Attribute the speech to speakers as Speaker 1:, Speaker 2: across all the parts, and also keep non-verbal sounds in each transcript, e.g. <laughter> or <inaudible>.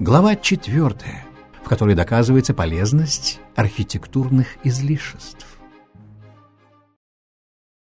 Speaker 1: Глава четвертая, в которой доказывается полезность архитектурных излишеств.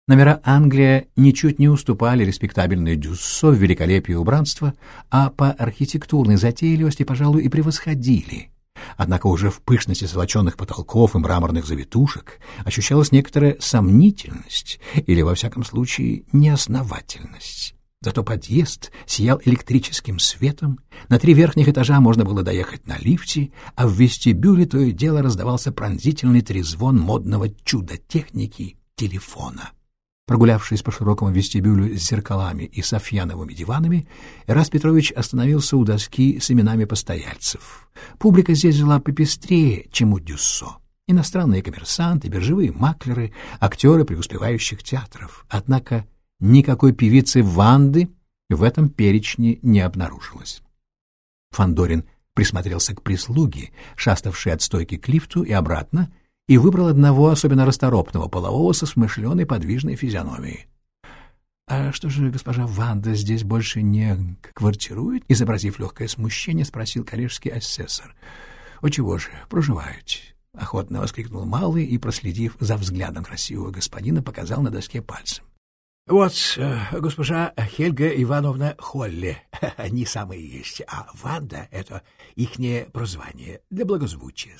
Speaker 1: Номера Англия ничуть не уступали респектабельной Дюссо в великолепии убранства, а по архитектурной затейливости, пожалуй, и превосходили. Однако уже в пышности золоченных потолков и мраморных завитушек ощущалась некоторая сомнительность или, во всяком случае, неосновательность. Зато подъезд сиял электрическим светом, на три верхних этажа можно было доехать на лифте, а в вестибюле то и дело раздавался пронзительный трезвон модного чуда техники — телефона. Прогулявшись по широкому вестибюлю с зеркалами и софьяновыми диванами, Эрас Петрович остановился у доски с именами постояльцев. Публика здесь жила попестрее, чем у Дюссо. Иностранные коммерсанты, биржевые маклеры, актеры преуспевающих театров. Однако никакой певицы Ванды в этом перечне не обнаружилось. Фандорин присмотрелся к прислуге, шаставшей от стойки к лифту и обратно, и выбрал одного особенно расторопного полового со смышленой подвижной физиономией. — А что же госпожа Ванда здесь больше не квартирует? — изобразив легкое смущение, спросил коллежский асессор. — О, чего же, проживаете? — охотно воскликнул Малый и, проследив за взглядом красивого господина, показал на доске пальцем. — Вот э, госпожа Хельга Ивановна Холли, <laughs> они самые есть, а Ванда — это ихнее прозвание для благозвучия.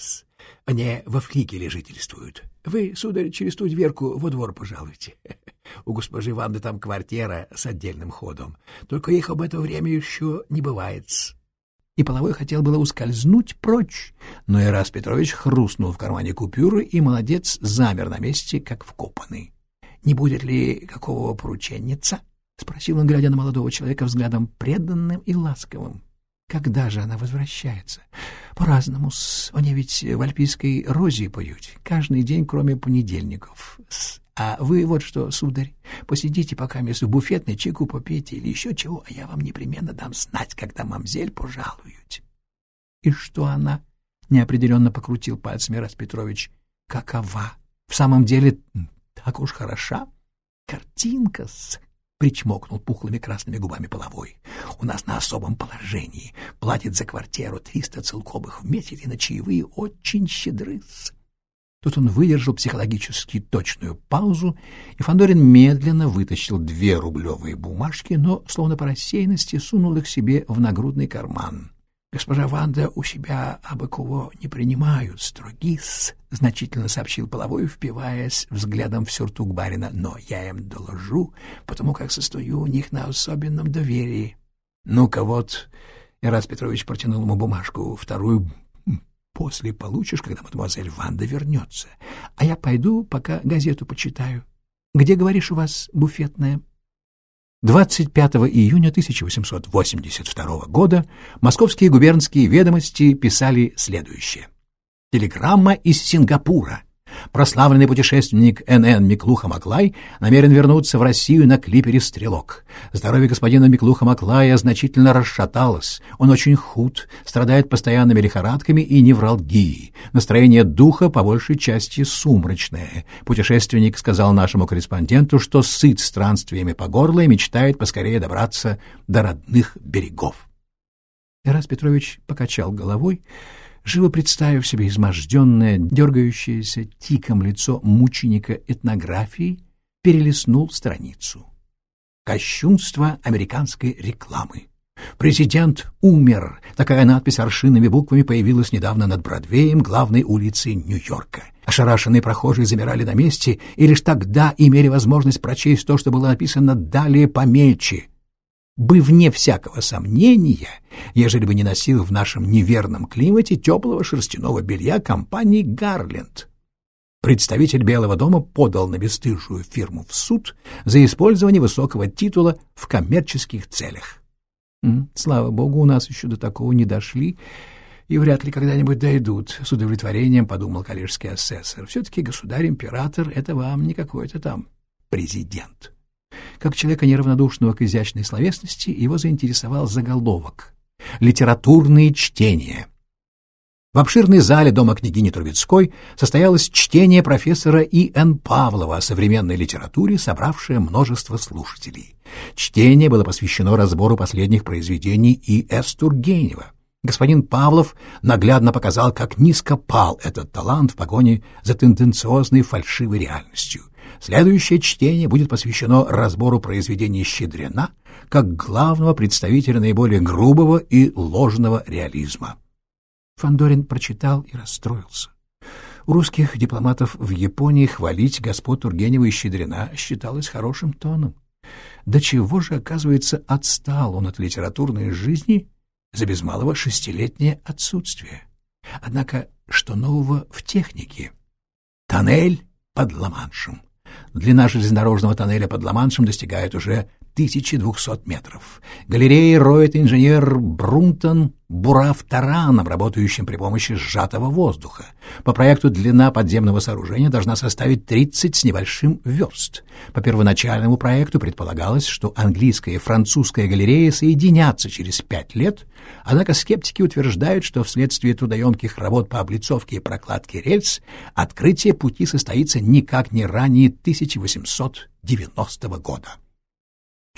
Speaker 1: Они во флигеле жительствуют. Вы, сударь, через ту дверку во двор пожалуйте. <laughs> У госпожи Ванды там квартира с отдельным ходом. Только их об это время еще не бывает. И Половой хотел было ускользнуть прочь, но Ирас Петрович хрустнул в кармане купюры, и молодец замер на месте, как вкопанный. — Не будет ли какого порученница? — спросил он, глядя на молодого человека взглядом преданным и ласковым. Когда же она возвращается? По-разному. Они ведь в альпийской розе поют. Каждый день, кроме понедельников. А вы вот что, сударь, посидите пока вместо буфетной чайку попейте или еще чего, а я вам непременно дам знать, когда мамзель пожалуют. И что она? Неопределенно покрутил пальцами Рас Петрович. Какова? В самом деле так уж хороша? Картинка-с причмокнул пухлыми красными губами половой. У нас на особом положении. Платит за квартиру триста целковых в месяц, и на чаевые очень щедры. Тут он выдержал психологически точную паузу, и Фандорин медленно вытащил две рублевые бумажки, но, словно по рассеянности, сунул их себе в нагрудный карман. Госпожа Ванда у себя абы кого не принимают, строгис, — значительно сообщил Половой, впиваясь взглядом в сюртук барина. Но я им доложу, потому как состою у них на особенном доверии. Ну-ка вот, Ирас Петрович протянул ему бумажку, вторую после получишь, когда мадемуазель Ванда вернется. А я пойду, пока газету почитаю. Где, говоришь, у вас буфетная? 25 июня 1882 года московские губернские ведомости писали следующее. Телеграмма из Сингапура. Прославленный путешественник Н.Н. Миклуха Маклай намерен вернуться в Россию на клипере «Стрелок». Здоровье господина Миклуха Маклая значительно расшаталось. Он очень худ, страдает постоянными лихорадками и невралгией. Настроение духа по большей части сумрачное. Путешественник сказал нашему корреспонденту, что сыт странствиями по горло и мечтает поскорее добраться до родных берегов. Ирас Петрович покачал головой, живо представив себе изможденное, дергающееся тиком лицо мученика этнографии, перелистнул страницу. Кощунство американской рекламы. Президент умер. Такая надпись аршинными буквами появилась недавно над Бродвеем, главной улицей Нью-Йорка. Ошарашенные прохожие замирали на месте и лишь тогда имели возможность прочесть то, что было написано далее помельче бы вне всякого сомнения, ежели бы не носил в нашем неверном климате теплого шерстяного белья компании «Гарленд». Представитель Белого дома подал на бесстыжую фирму в суд за использование высокого титула в коммерческих целях. Слава богу, у нас еще до такого не дошли, и вряд ли когда-нибудь дойдут, с удовлетворением подумал коллежский асессор. Все-таки государь-император — это вам не какой-то там президент. Как человека неравнодушного к изящной словесности, его заинтересовал заголовок «Литературные чтения». В обширной зале дома княгини Трубецкой состоялось чтение профессора И.Н. Павлова о современной литературе, собравшее множество слушателей. Чтение было посвящено разбору последних произведений И.С. Тургенева. Господин Павлов наглядно показал, как низко пал этот талант в погоне за тенденциозной фальшивой реальностью. Следующее чтение будет посвящено разбору произведений Щедрина как главного представителя наиболее грубого и ложного реализма. Фандорин прочитал и расстроился. У русских дипломатов в Японии хвалить господ Тургенева и Щедрина считалось хорошим тоном. До чего же, оказывается, отстал он от литературной жизни за без малого шестилетнее отсутствие. Однако, что нового в технике? Тоннель под Ла-Маншем. Длина железнодорожного тоннеля под Ла-Маншем достигает уже 1200 метров. Галереи роет инженер Брунтон бурав тараном, работающим при помощи сжатого воздуха. По проекту длина подземного сооружения должна составить 30 с небольшим верст. По первоначальному проекту предполагалось, что английская и французская галереи соединятся через пять лет, однако скептики утверждают, что вследствие трудоемких работ по облицовке и прокладке рельс открытие пути состоится никак не ранее 1890 года.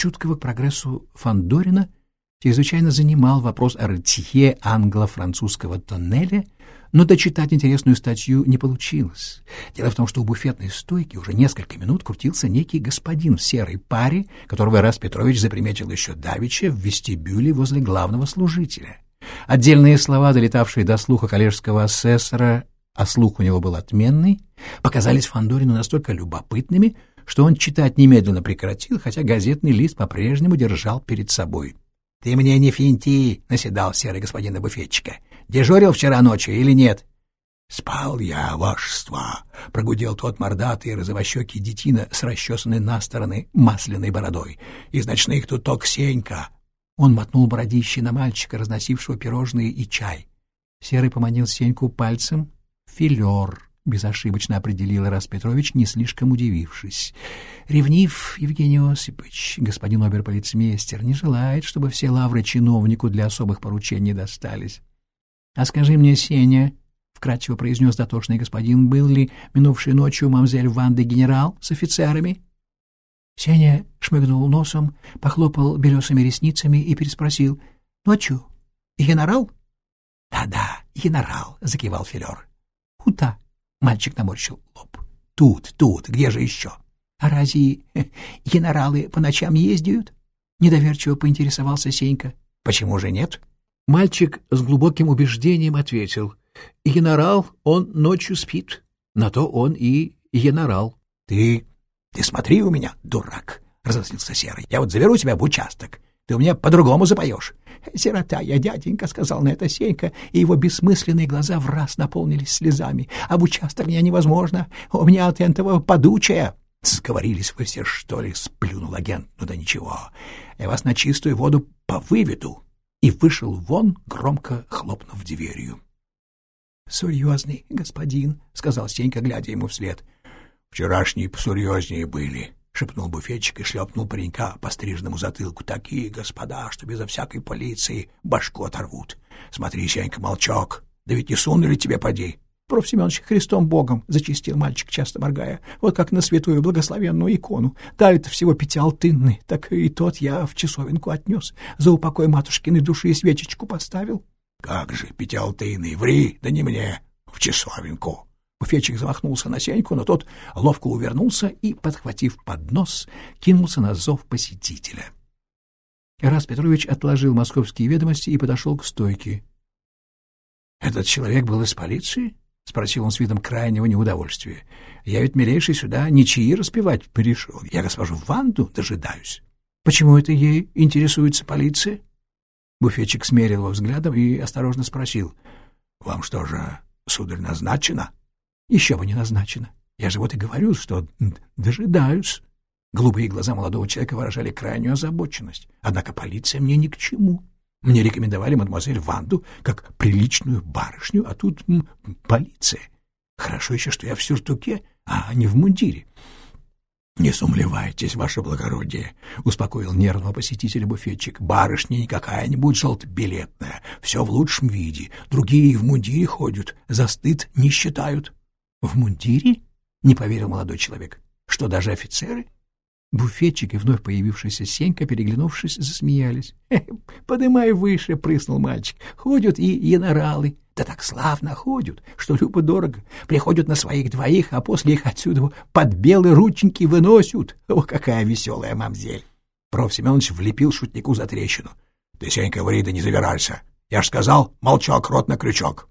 Speaker 1: Чуткого к прогрессу Фандорина – чрезвычайно занимал вопрос о рытье англо-французского тоннеля, но дочитать интересную статью не получилось. Дело в том, что у буфетной стойки уже несколько минут крутился некий господин в серой паре, которого Раз Петрович заприметил еще давеча в вестибюле возле главного служителя. Отдельные слова, долетавшие до слуха коллежского асессора, а слух у него был отменный, показались Фандорину настолько любопытными, что он читать немедленно прекратил, хотя газетный лист по-прежнему держал перед собой. — Ты мне не финти, — наседал серый господин буфетчика. — Дежурил вчера ночью или нет? — Спал я, вашество, — прогудел тот мордатый розовощекий детина с расчесанной на стороны масляной бородой. — Из ночных тут только Сенька. Он мотнул бородище на мальчика, разносившего пирожные и чай. Серый поманил Сеньку пальцем. — Филер. — безошибочно определил Рас Петрович, не слишком удивившись. «Ревнив Евгений Осипович, господин оберполицмейстер, не желает, чтобы все лавры чиновнику для особых поручений достались. А скажи мне, Сеня, — вкратчиво произнес дотошный господин, — был ли минувшей ночью мамзель Ванды генерал с офицерами?» Сеня шмыгнул носом, похлопал белесыми ресницами и переспросил. «Ночью? Генерал?» «Да-да, генерал», — закивал Филер. «Хута, Мальчик наморщил лоб. Тут, тут, где же еще? А разве <laughs> генералы по ночам ездят? Недоверчиво поинтересовался Сенька. Почему же нет? Мальчик с глубоким убеждением ответил. Генерал, он ночью спит. На то он и генерал. Ты, ты смотри у меня, дурак, разозлился Серый. Я вот заберу тебя в участок. Ты у меня по-другому запоешь. «Сирота я, дяденька», — сказал на это Сенька, и его бессмысленные глаза в раз наполнились слезами. «Об участок меня невозможно, у меня от этого подучая». «Сговорились вы все, что ли?» — сплюнул агент. «Ну да ничего, я вас на чистую воду повыведу». И вышел вон, громко хлопнув дверью. «Серьезный господин», — сказал Сенька, глядя ему вслед. «Вчерашние посерьезнее были», — шепнул буфетчик и шлепнул паренька по стрижному затылку. — Такие господа, что безо всякой полиции башку оторвут. Смотри, Сенька, молчок, да ведь не сунули тебе поди. — Проф. Семенович, Христом Богом, — зачистил мальчик, часто моргая, — вот как на святую благословенную икону. Дали-то всего пятиалтынный, так и тот я в часовенку отнес, за упокой матушкиной души и свечечку поставил. — Как же пятиалтынный, ври, да не мне, в часовенку! Буфетчик замахнулся на Сеньку, но тот ловко увернулся и, подхватив поднос, кинулся на зов посетителя. Раз Петрович отложил московские ведомости и подошел к стойке. — Этот человек был из полиции? — спросил он с видом крайнего неудовольствия. — Я ведь, милейший, сюда ничьи распевать пришел. Я госпожу Ванду дожидаюсь. — Почему это ей интересуется полиция? Буфетчик смерил его взглядом и осторожно спросил. — Вам что же, сударь, назначено? — еще бы не назначено. Я же вот и говорю, что дожидаюсь. Голубые глаза молодого человека выражали крайнюю озабоченность. Однако полиция мне ни к чему. Мне рекомендовали мадемуазель Ванду как приличную барышню, а тут м, полиция. Хорошо еще, что я в сюртуке, а не в мундире. — Не сумлевайтесь, ваше благородие, — успокоил нервного посетителя буфетчик. — Барышня не какая-нибудь желтобилетная, все в лучшем виде. Другие в мундире ходят, за стыд не считают. — В мундире? — не поверил молодой человек. — Что, даже офицеры? Буфетчик и вновь появившаяся Сенька, переглянувшись, засмеялись. — Подымай выше, — прыснул мальчик. — Ходят и яноралы. Да так славно ходят, что любо-дорого. Приходят на своих двоих, а после их отсюда под белые рученьки выносят. О, какая веселая мамзель! Проф. Семенович влепил шутнику за трещину. — Ты, Сенька, говори, да не завирайся. Я ж сказал, молчок, рот на крючок.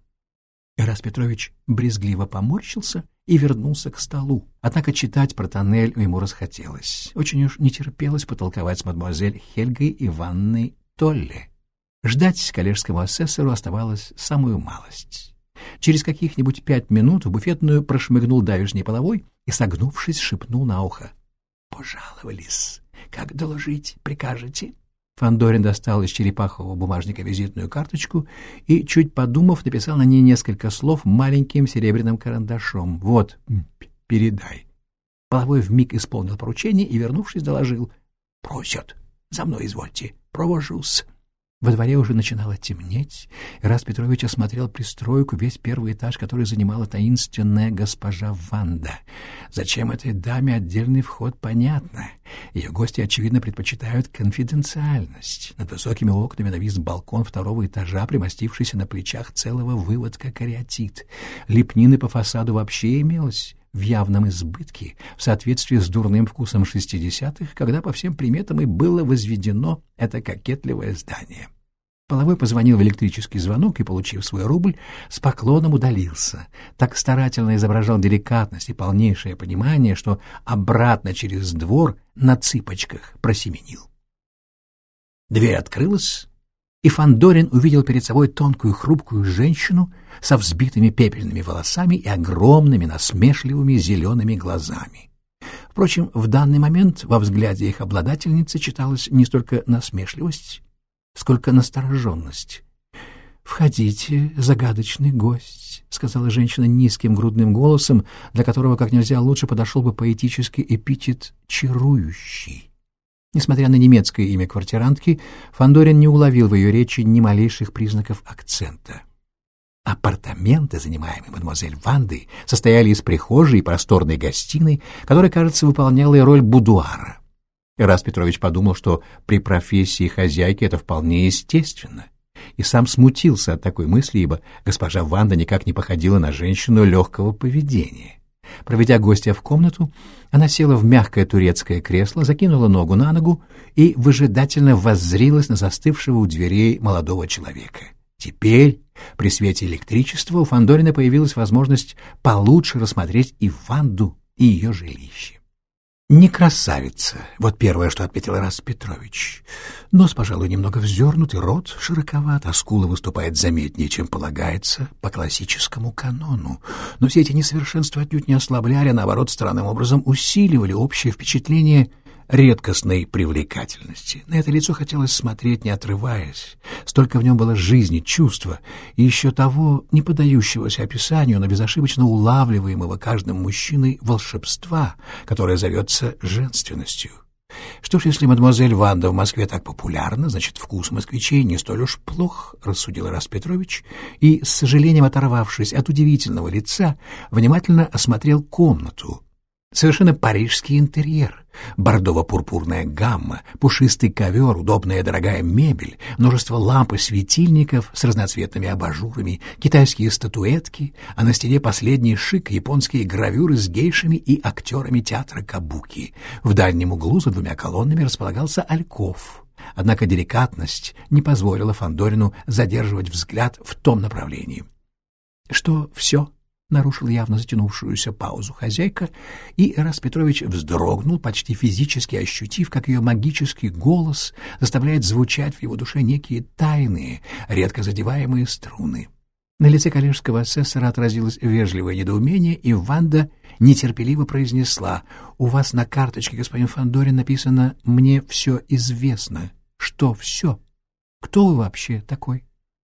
Speaker 1: Ирас Петрович брезгливо поморщился и вернулся к столу. Однако читать про тоннель ему расхотелось. Очень уж не терпелось потолковать с мадемуазель Хельгой Ивановной Толли. Ждать коллежскому асессору оставалось самую малость. Через каких-нибудь пять минут в буфетную прошмыгнул давишний половой и, согнувшись, шепнул на ухо. — Пожаловались. Как доложить прикажете? Фандорин достал из черепахового бумажника визитную карточку и, чуть подумав, написал на ней несколько слов маленьким серебряным карандашом. «Вот, передай». Половой вмиг исполнил поручение и, вернувшись, доложил. «Просят. За мной извольте. Провожусь». Во дворе уже начинало темнеть, и раз Петрович осмотрел пристройку, весь первый этаж, который занимала таинственная госпожа Ванда. Зачем этой даме отдельный вход, понятно. Ее гости, очевидно, предпочитают конфиденциальность. Над высокими окнами навис балкон второго этажа, примостившийся на плечах целого выводка кариатит. Лепнины по фасаду вообще имелось в явном избытке, в соответствии с дурным вкусом шестидесятых, когда по всем приметам и было возведено это кокетливое здание. Половой позвонил в электрический звонок и, получив свой рубль, с поклоном удалился. Так старательно изображал деликатность и полнейшее понимание, что обратно через двор на цыпочках просеменил. Дверь открылась, и Фандорин увидел перед собой тонкую хрупкую женщину со взбитыми пепельными волосами и огромными насмешливыми зелеными глазами. Впрочем, в данный момент во взгляде их обладательницы читалась не столько насмешливость, сколько настороженность. «Входите, загадочный гость», — сказала женщина низким грудным голосом, для которого как нельзя лучше подошел бы поэтический эпитет «чарующий». Несмотря на немецкое имя квартирантки, Фандорин не уловил в ее речи ни малейших признаков акцента. Апартаменты, занимаемые мадемуазель Вандой, состояли из прихожей и просторной гостиной, которая, кажется, выполняла роль будуара. Раз Петрович подумал, что при профессии хозяйки это вполне естественно, и сам смутился от такой мысли, ибо госпожа Ванда никак не походила на женщину легкого поведения. Проведя гостя в комнату, она села в мягкое турецкое кресло, закинула ногу на ногу и выжидательно воззрилась на застывшего у дверей молодого человека. Теперь, при свете электричества, у Фандорина появилась возможность получше рассмотреть и Ванду, и ее жилище. Не красавица, вот первое, что отметил Рас Петрович. Нос, пожалуй, немного вздернутый, рот широковат, а скула выступает заметнее, чем полагается по классическому канону. Но все эти несовершенства отнюдь не ослабляли, а наоборот, странным образом усиливали общее впечатление редкостной привлекательности. На это лицо хотелось смотреть, не отрываясь. Столько в нем было жизни, чувства и еще того, не подающегося описанию, но безошибочно улавливаемого каждым мужчиной волшебства, которое зовется женственностью. Что ж, если мадемуазель Ванда в Москве так популярна, значит, вкус москвичей не столь уж плох, — рассудил Ирас Петрович, и, с сожалением оторвавшись от удивительного лица, внимательно осмотрел комнату, Совершенно парижский интерьер. Бордово-пурпурная гамма, пушистый ковер, удобная дорогая мебель, множество ламп и светильников с разноцветными абажурами, китайские статуэтки, а на стене последний шик японские гравюры с гейшами и актерами театра Кабуки. В дальнем углу за двумя колоннами располагался альков. Однако деликатность не позволила Фандорину задерживать взгляд в том направлении. Что все нарушил явно затянувшуюся паузу хозяйка, и Эрас Петрович вздрогнул, почти физически ощутив, как ее магический голос заставляет звучать в его душе некие тайные, редко задеваемые струны. На лице коллежского асессора отразилось вежливое недоумение, и Ванда нетерпеливо произнесла «У вас на карточке, господин Фандорин, написано «Мне все известно». Что все? Кто вы вообще такой?»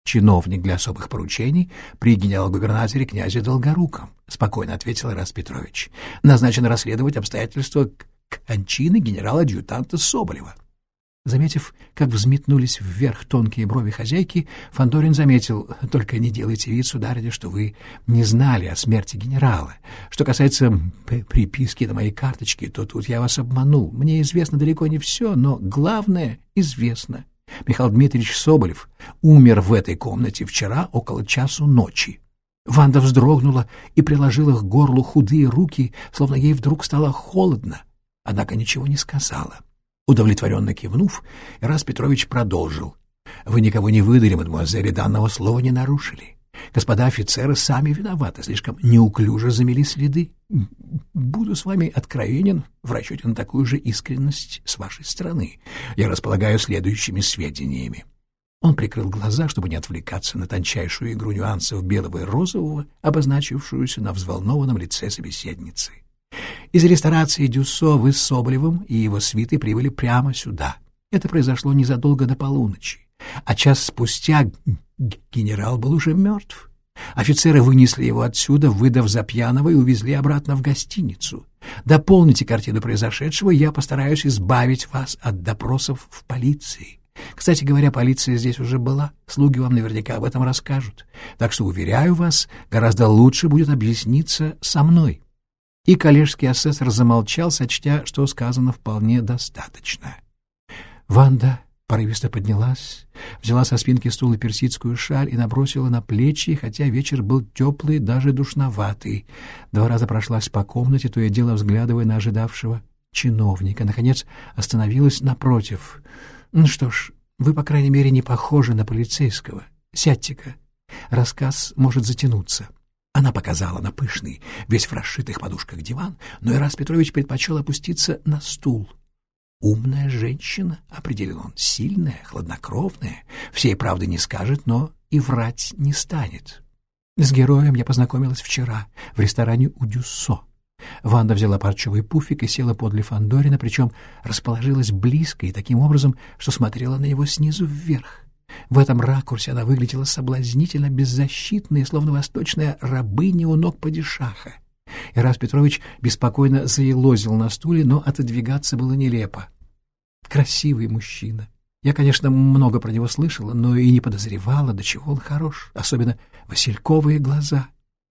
Speaker 1: Чиновник для особых поручений при генерал-губернаторе князе Долгоруком, — спокойно ответил Ирас Петрович. — Назначен расследовать обстоятельства кончины генерала-адъютанта Соболева. Заметив, как взметнулись вверх тонкие брови хозяйки, Фандорин заметил, «Только не делайте вид, сударыня, что вы не знали о смерти генерала. Что касается приписки на моей карточке, то тут я вас обманул. Мне известно далеко не все, но главное известно. Михаил Дмитриевич Соболев умер в этой комнате вчера около часу ночи. Ванда вздрогнула и приложила к горлу худые руки, словно ей вдруг стало холодно, однако ничего не сказала. Удовлетворенно кивнув, Ирас Петрович продолжил. — Вы никого не выдали, мадемуазель, данного слова не нарушили. Господа офицеры сами виноваты, слишком неуклюже замели следы. Буду с вами откровенен в расчете на такую же искренность с вашей стороны. Я располагаю следующими сведениями. Он прикрыл глаза, чтобы не отвлекаться на тончайшую игру нюансов белого и розового, обозначившуюся на взволнованном лице собеседницы. Из ресторации Дюссо вы с Соболевым и его свиты прибыли прямо сюда. Это произошло незадолго до полуночи. А час спустя генерал был уже мертв. Офицеры вынесли его отсюда, выдав за пьяного, и увезли обратно в гостиницу. Дополните картину произошедшего, я постараюсь избавить вас от допросов в полиции. Кстати говоря, полиция здесь уже была, слуги вам наверняка об этом расскажут. Так что, уверяю вас, гораздо лучше будет объясниться со мной. И коллежский асессор замолчал, сочтя, что сказано вполне достаточно. Ванда порывисто поднялась, взяла со спинки стула персидскую шаль и набросила на плечи, хотя вечер был теплый, даже душноватый. Два раза прошлась по комнате, то и дело взглядывая на ожидавшего чиновника. Наконец остановилась напротив. «Ну что ж, вы, по крайней мере, не похожи на полицейского. Сядьте-ка. Рассказ может затянуться». Она показала на пышный, весь в расшитых подушках диван, но Ирас Петрович предпочел опуститься на стул — Умная женщина, определил он, сильная, хладнокровная, всей правды не скажет, но и врать не станет. С героем я познакомилась вчера в ресторане у Дюссо. Ванда взяла парчевый пуфик и села подле Фандорина, причем расположилась близко и таким образом, что смотрела на него снизу вверх. В этом ракурсе она выглядела соблазнительно беззащитной, словно восточная рабыня у ног падишаха. Ирас Петрович беспокойно заелозил на стуле, но отодвигаться было нелепо. Красивый мужчина. Я, конечно, много про него слышала, но и не подозревала, до чего он хорош, особенно васильковые глаза.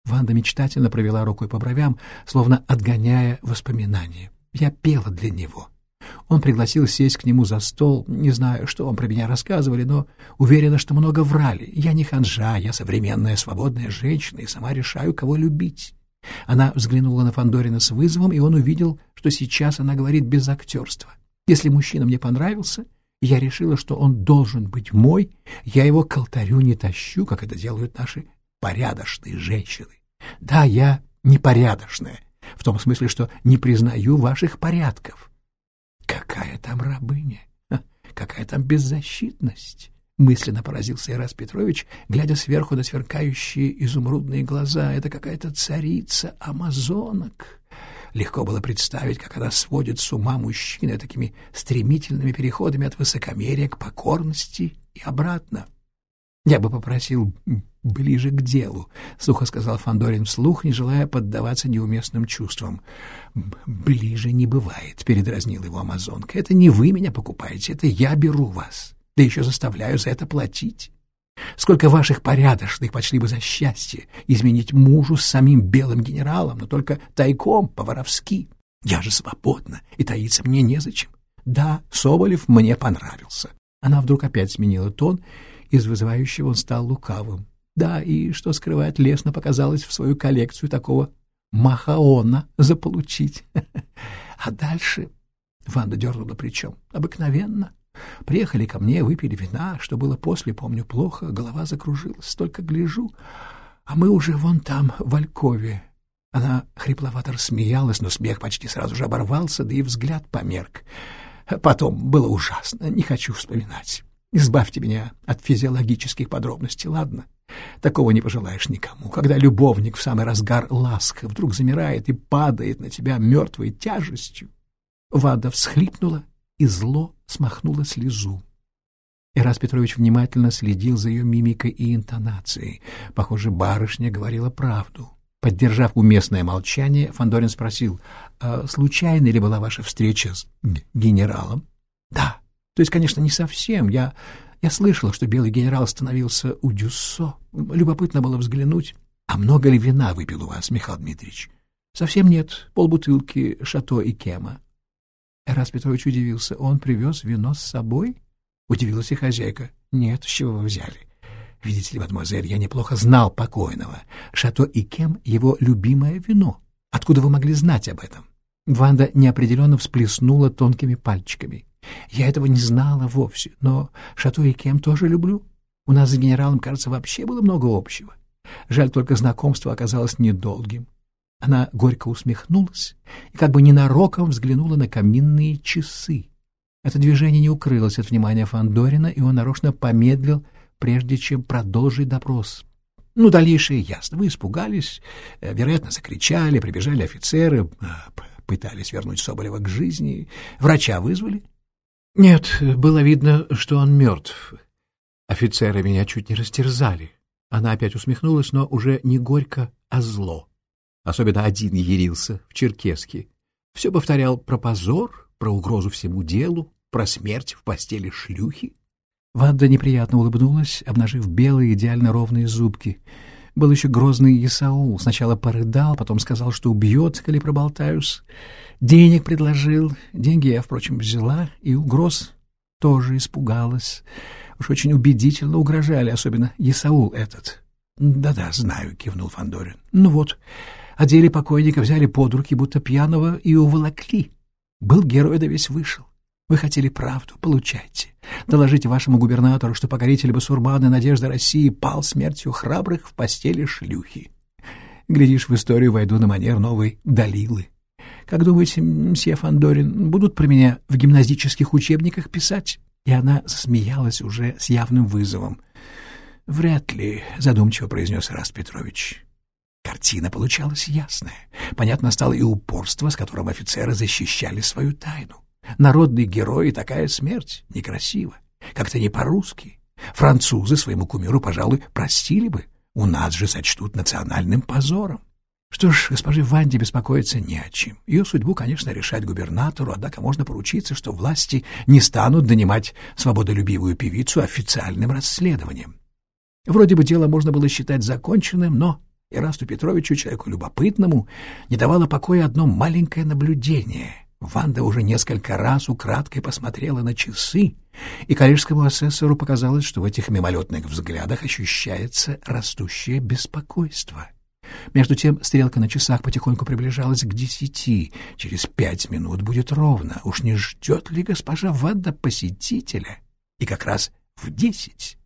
Speaker 1: Ванда мечтательно провела рукой по бровям, словно отгоняя воспоминания. Я пела для него. Он пригласил сесть к нему за стол. Не знаю, что вам про меня рассказывали, но уверена, что много врали. Я не ханжа, я современная свободная женщина и сама решаю, кого любить. Она взглянула на Фандорина с вызовом, и он увидел, что сейчас она говорит без актерства. Если мужчина мне понравился, я решила, что он должен быть мой, я его к алтарю не тащу, как это делают наши порядочные женщины. Да, я непорядочная, в том смысле, что не признаю ваших порядков. Какая там рабыня, какая там беззащитность. Мысленно поразился Ирас Петрович, глядя сверху на сверкающие изумрудные глаза. Это какая-то царица амазонок. Легко было представить, как она сводит с ума мужчины такими стремительными переходами от высокомерия к покорности и обратно. «Я бы попросил ближе к делу», — сухо сказал Фандорин вслух, не желая поддаваться неуместным чувствам. «Ближе не бывает», — передразнил его амазонка. «Это не вы меня покупаете, это я беру вас, да еще заставляю за это платить». Сколько ваших порядочных почли бы за счастье изменить мужу с самим белым генералом, но только тайком, по-воровски. Я же свободна, и таиться мне незачем. Да, Соболев мне понравился. Она вдруг опять сменила тон, из вызывающего он стал лукавым. Да, и, что скрывать, лестно показалось в свою коллекцию такого махаона заполучить. <laughs> А дальше Ванда дернула плечом. Обыкновенно. Приехали ко мне, выпили вина, что было после, помню плохо, голова закружилась, только гляжу, а мы уже вон там, в Алькове. Она хрипловато рассмеялась, но смех почти сразу же оборвался, да и взгляд померк. Потом было ужасно, не хочу вспоминать. Избавьте меня от физиологических подробностей, ладно? Такого не пожелаешь никому, когда любовник в самый разгар ласк вдруг замирает и падает на тебя мертвой тяжестью. Вада всхлипнула и зло смахнула слезу. Ирас Петрович внимательно следил за ее мимикой и интонацией. Похоже, барышня говорила правду. Поддержав уместное молчание, Фандорин спросил, а случайно ли была ваша встреча с генералом? — Да, То есть, конечно, не совсем. Я, я слышала, что белый генерал остановился у Дюссо. Любопытно было взглянуть. А много ли вина выпил у вас, Михаил Дмитриевич? Совсем нет. Полбутылки Шато и Кема. Эрас Петрович удивился. Он привез вино с собой? Удивилась и хозяйка. Нет, с чего вы взяли? Видите ли, мадемуазель, я неплохо знал покойного. Шато и Кем — его любимое вино. Откуда вы могли знать об этом? Ванда неопределенно всплеснула тонкими пальчиками. Я этого не знала вовсе, но Шато и Кем тоже люблю. У нас с генералом, кажется, вообще было много общего. Жаль, только знакомство оказалось недолгим. Она горько усмехнулась и как бы ненароком взглянула на каминные часы. Это движение не укрылось от внимания Фандорина, и он нарочно помедлил, прежде чем продолжить допрос. Ну, дальнейшее ясно. Вы испугались, э, вероятно, закричали, прибежали офицеры, э, пытались вернуть Соболева к жизни. Врача вызвали? Нет, было видно, что он мертв. Офицеры меня чуть не растерзали. Она опять усмехнулась, но уже не горько, а зло. Особенно один ярился в Черкеске. Все повторял про позор, про угрозу всему делу, про смерть в постели шлюхи. Ванда неприятно улыбнулась, обнажив белые идеально ровные зубки. Был еще грозный Исаул. Сначала порыдал, потом сказал, что убьет, коли проболтаюсь. Денег предложил. Деньги я, впрочем, взяла, и угроз тоже испугалась. Уж очень убедительно угрожали, особенно Исаул этот. «Да-да, знаю», — кивнул Фандорин. «Ну вот, одели покойника, взяли под руки, будто пьяного, и уволокли. Был герой, да весь вышел. Вы хотели правду, получайте. Доложите вашему губернатору, что покоритель Басурмана Надежда России пал смертью храбрых в постели шлюхи. Глядишь, в историю войду на манер новой Далилы. Как думаете, мсье Фандорин, будут про меня в гимназических учебниках писать? И она смеялась уже с явным вызовом. «Вряд ли», — задумчиво произнес Раст Петрович. Картина получалась ясная. Понятно стало и упорство, с которым офицеры защищали свою тайну. Народный герой и такая смерть некрасиво, как-то не по-русски. Французы своему кумиру, пожалуй, простили бы. У нас же сочтут национальным позором. Что ж, госпоже Ванде беспокоиться не о чем. Ее судьбу, конечно, решать губернатору, однако можно поручиться, что власти не станут донимать свободолюбивую певицу официальным расследованием. Вроде бы дело можно было считать законченным, но Ирасту Петровичу, человеку любопытному, не давало покоя одно маленькое наблюдение — Ванда уже несколько раз украдкой посмотрела на часы, и коллежскому асессору показалось, что в этих мимолетных взглядах ощущается растущее беспокойство. Между тем стрелка на часах потихоньку приближалась к десяти. Через пять минут будет ровно. Уж не ждет ли госпожа Ванда посетителя? И как раз в десять.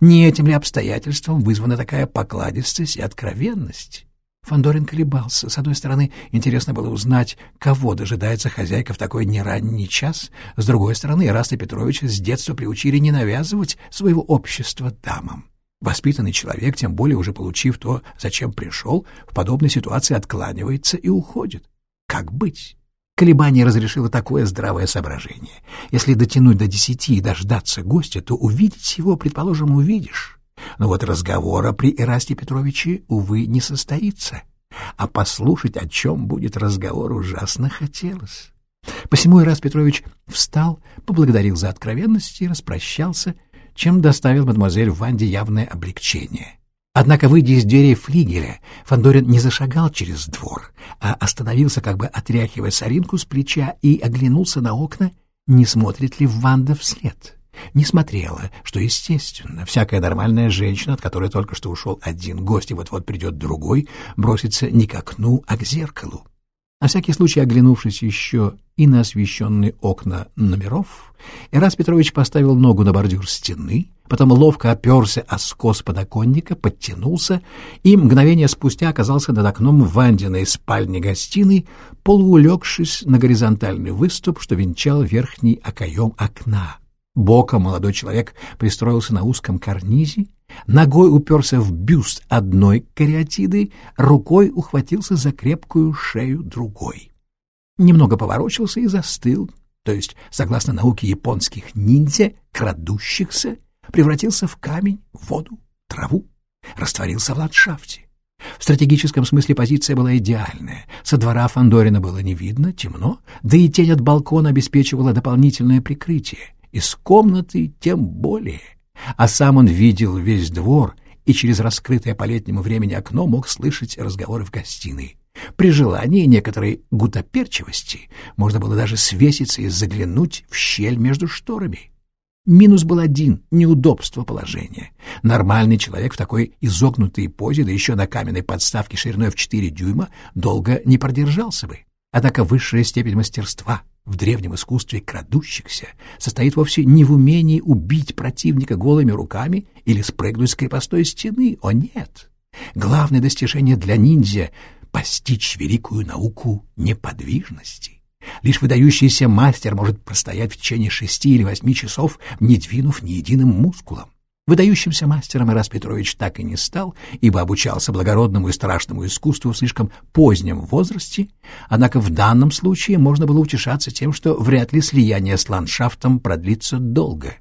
Speaker 1: Не этим ли обстоятельством вызвана такая покладистость и откровенность? Фандорин колебался. С одной стороны, интересно было узнать, кого дожидается хозяйка в такой неранний час. С другой стороны, Ираста Петровича с детства приучили не навязывать своего общества дамам. Воспитанный человек, тем более уже получив то, зачем пришел, в подобной ситуации откланивается и уходит. Как быть? Колебание разрешило такое здравое соображение. Если дотянуть до десяти и дождаться гостя, то увидеть его, предположим, увидишь. Но вот разговора при Ирасте Петровиче, увы, не состоится. А послушать, о чем будет разговор, ужасно хотелось. Посему Ираст Петрович встал, поблагодарил за откровенность и распрощался, чем доставил мадемуазель Ванде явное облегчение. Однако, выйдя из дверей флигеля, Фандорин не зашагал через двор, а остановился, как бы отряхивая соринку с плеча, и оглянулся на окна, не смотрит ли Ванда вслед не смотрела, что естественно. Всякая нормальная женщина, от которой только что ушел один гость и вот-вот придет другой, бросится не к окну, а к зеркалу. На всякий случай, оглянувшись еще и на освещенные окна номеров, Ирас Петрович поставил ногу на бордюр стены, потом ловко оперся о скос подоконника, подтянулся и мгновение спустя оказался над окном Вандиной спальни-гостиной, полуулегшись на горизонтальный выступ, что венчал верхний окоем окна. Боком молодой человек пристроился на узком карнизе, ногой уперся в бюст одной кариатиды, рукой ухватился за крепкую шею другой. Немного поворочился и застыл, то есть, согласно науке японских ниндзя, крадущихся, превратился в камень, воду, траву, растворился в ландшафте. В стратегическом смысле позиция была идеальная. Со двора Фандорина было не видно, темно, да и тень от балкона обеспечивала дополнительное прикрытие из комнаты тем более. А сам он видел весь двор и через раскрытое по летнему времени окно мог слышать разговоры в гостиной. При желании некоторой гутоперчивости можно было даже свеситься и заглянуть в щель между шторами. Минус был один — неудобство положения. Нормальный человек в такой изогнутой позе, да еще на каменной подставке шириной в 4 дюйма, долго не продержался бы. Однако высшая степень мастерства в древнем искусстве крадущихся состоит вовсе не в умении убить противника голыми руками или спрыгнуть с крепостной стены. О нет! Главное достижение для ниндзя — постичь великую науку неподвижности. Лишь выдающийся мастер может простоять в течение шести или восьми часов, не двинув ни единым мускулом. Выдающимся мастером Ирас Петрович так и не стал, ибо обучался благородному и страшному искусству в слишком позднем возрасте, однако в данном случае можно было утешаться тем, что вряд ли слияние с ландшафтом продлится долго.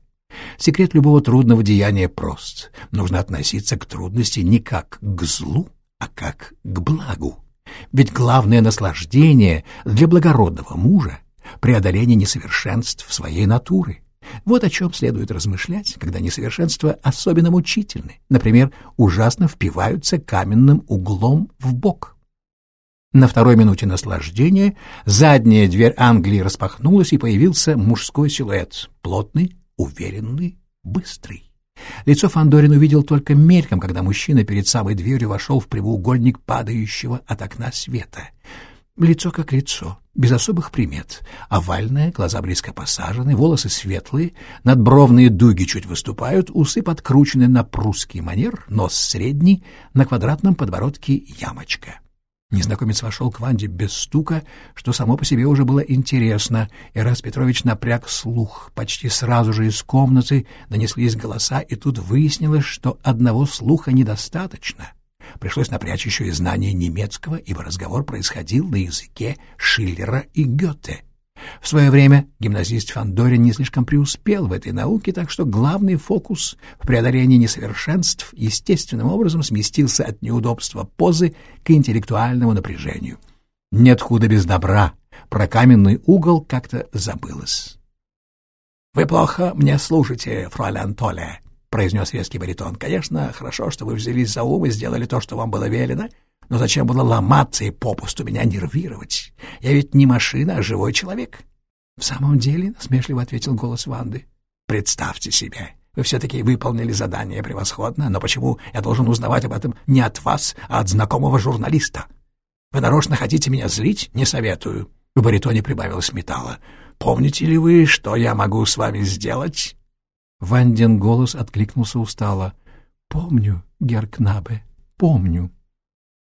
Speaker 1: Секрет любого трудного деяния прост. Нужно относиться к трудности не как к злу, а как к благу. Ведь главное наслаждение для благородного мужа — преодоление несовершенств своей натуры. Вот о чем следует размышлять, когда несовершенства особенно мучительны, например, ужасно впиваются каменным углом в бок. На второй минуте наслаждения задняя дверь Англии распахнулась, и появился мужской силуэт, плотный, уверенный, быстрый. Лицо Фандорин увидел только мельком, когда мужчина перед самой дверью вошел в прямоугольник падающего от окна света — Лицо как лицо, без особых примет. Овальное, глаза близко посажены, волосы светлые, надбровные дуги чуть выступают, усы подкручены на прусский манер, нос средний, на квадратном подбородке ямочка. Незнакомец вошел к Ванде без стука, что само по себе уже было интересно, и раз Петрович напряг слух. Почти сразу же из комнаты донеслись голоса, и тут выяснилось, что одного слуха недостаточно — Пришлось напрячь еще и знание немецкого, ибо разговор происходил на языке Шиллера и Гёте. В свое время гимназист Фандорин не слишком преуспел в этой науке, так что главный фокус в преодолении несовершенств естественным образом сместился от неудобства позы к интеллектуальному напряжению. Нет худа без добра, про каменный угол как-то забылось. — Вы плохо мне служите, фройлян Толе, произнес резкий баритон. «Конечно, хорошо, что вы взялись за ум и сделали то, что вам было велено, но зачем было ломаться и попусту меня нервировать? Я ведь не машина, а живой человек». «В самом деле?» — насмешливо ответил голос Ванды. «Представьте себе, вы все-таки выполнили задание превосходно, но почему я должен узнавать об этом не от вас, а от знакомого журналиста? Вы нарочно хотите меня злить? Не советую». В баритоне прибавилось металла. «Помните ли вы, что я могу с вами сделать?» Вандин голос откликнулся устало. «Помню, Геркнабе, помню».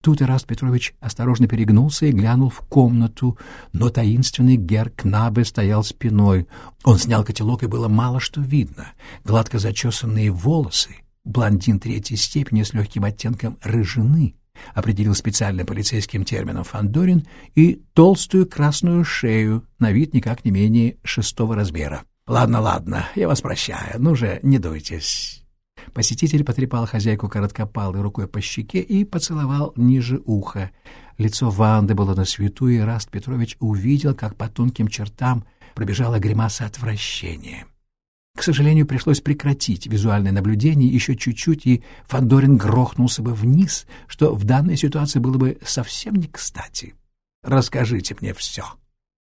Speaker 1: Тут Ираст Петрович осторожно перегнулся и глянул в комнату, но таинственный Геркнабе стоял спиной. Он снял котелок, и было мало что видно. Гладко зачесанные волосы, блондин третьей степени с легким оттенком рыжины, определил специальным полицейским термином Фандорин, и толстую красную шею, на вид никак не менее шестого размера. «Ладно, ладно, я вас прощаю, ну же, не дуйтесь». Посетитель потрепал хозяйку короткопалой рукой по щеке и поцеловал ниже уха. Лицо Ванды было на свету, и Раст Петрович увидел, как по тонким чертам пробежала гримаса отвращения. К сожалению, пришлось прекратить визуальное наблюдение еще чуть-чуть, и Фандорин грохнулся бы вниз, что в данной ситуации было бы совсем не кстати. «Расскажите мне все».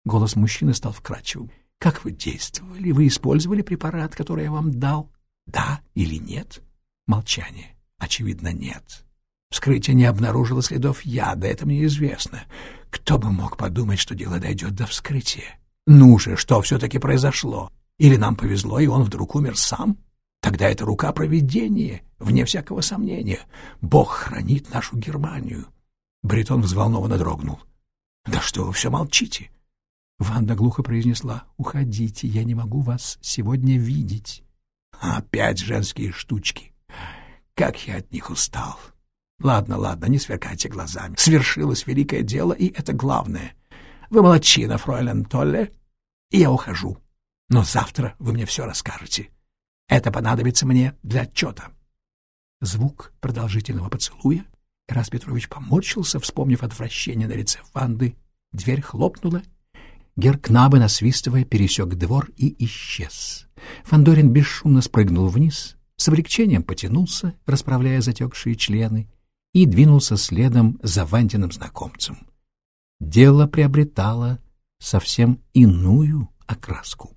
Speaker 1: Голос мужчины стал вкрадчивым. Как вы действовали? Вы использовали препарат, который я вам дал? Да или нет? Молчание. Очевидно, нет. Вскрытие не обнаружило следов яда, это мне известно. Кто бы мог подумать, что дело дойдет до вскрытия? Ну же, что все-таки произошло? Или нам повезло, и он вдруг умер сам? Тогда это рука провидения, вне всякого сомнения. Бог хранит нашу Германию. Бритон взволнованно дрогнул. — Да что вы все молчите? Ванда глухо произнесла «Уходите, я не могу вас сегодня видеть». «Опять женские штучки! Как я от них устал!» «Ладно, ладно, не сверкайте глазами. Свершилось великое дело, и это главное. Вы молодчина, фройлен Толле, и я ухожу. Но завтра вы мне все расскажете. Это понадобится мне для отчета». Звук продолжительного поцелуя. Ирас Петрович поморщился, вспомнив отвращение на лице Ванды. Дверь хлопнула, Геркнабе, насвистывая, пересек двор и исчез. Фандорин бесшумно спрыгнул вниз, с облегчением потянулся, расправляя затекшие члены, и двинулся следом за Вантиным знакомцем. Дело приобретало совсем иную окраску.